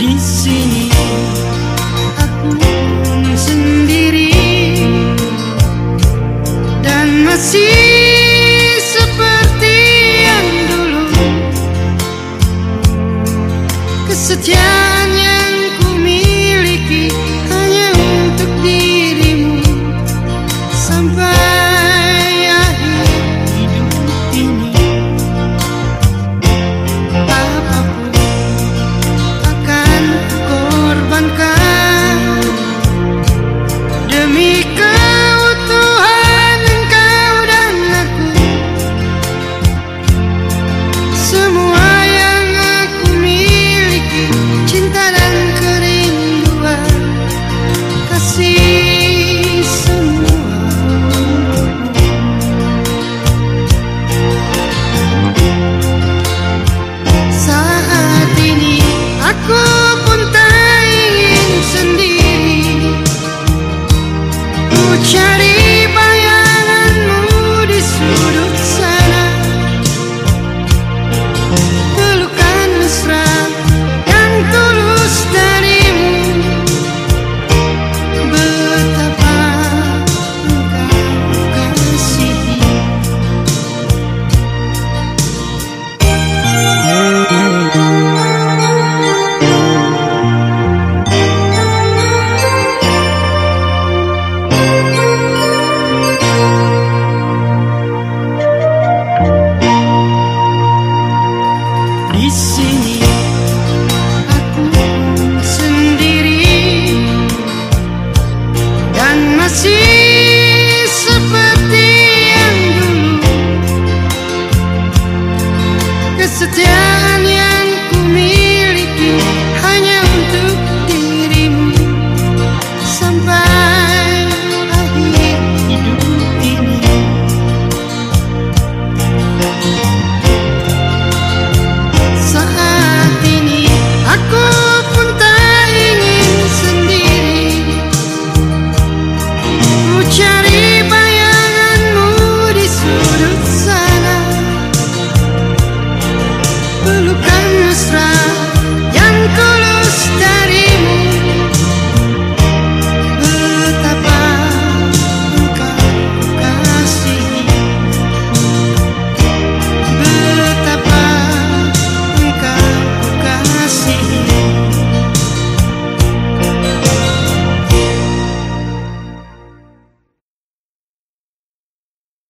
di sini. Aku sendiri dan masih seperti yang dulu. Kesetiaan di sini. Aku sendiri. Dan masih seperti yang dulu. Kesetiaan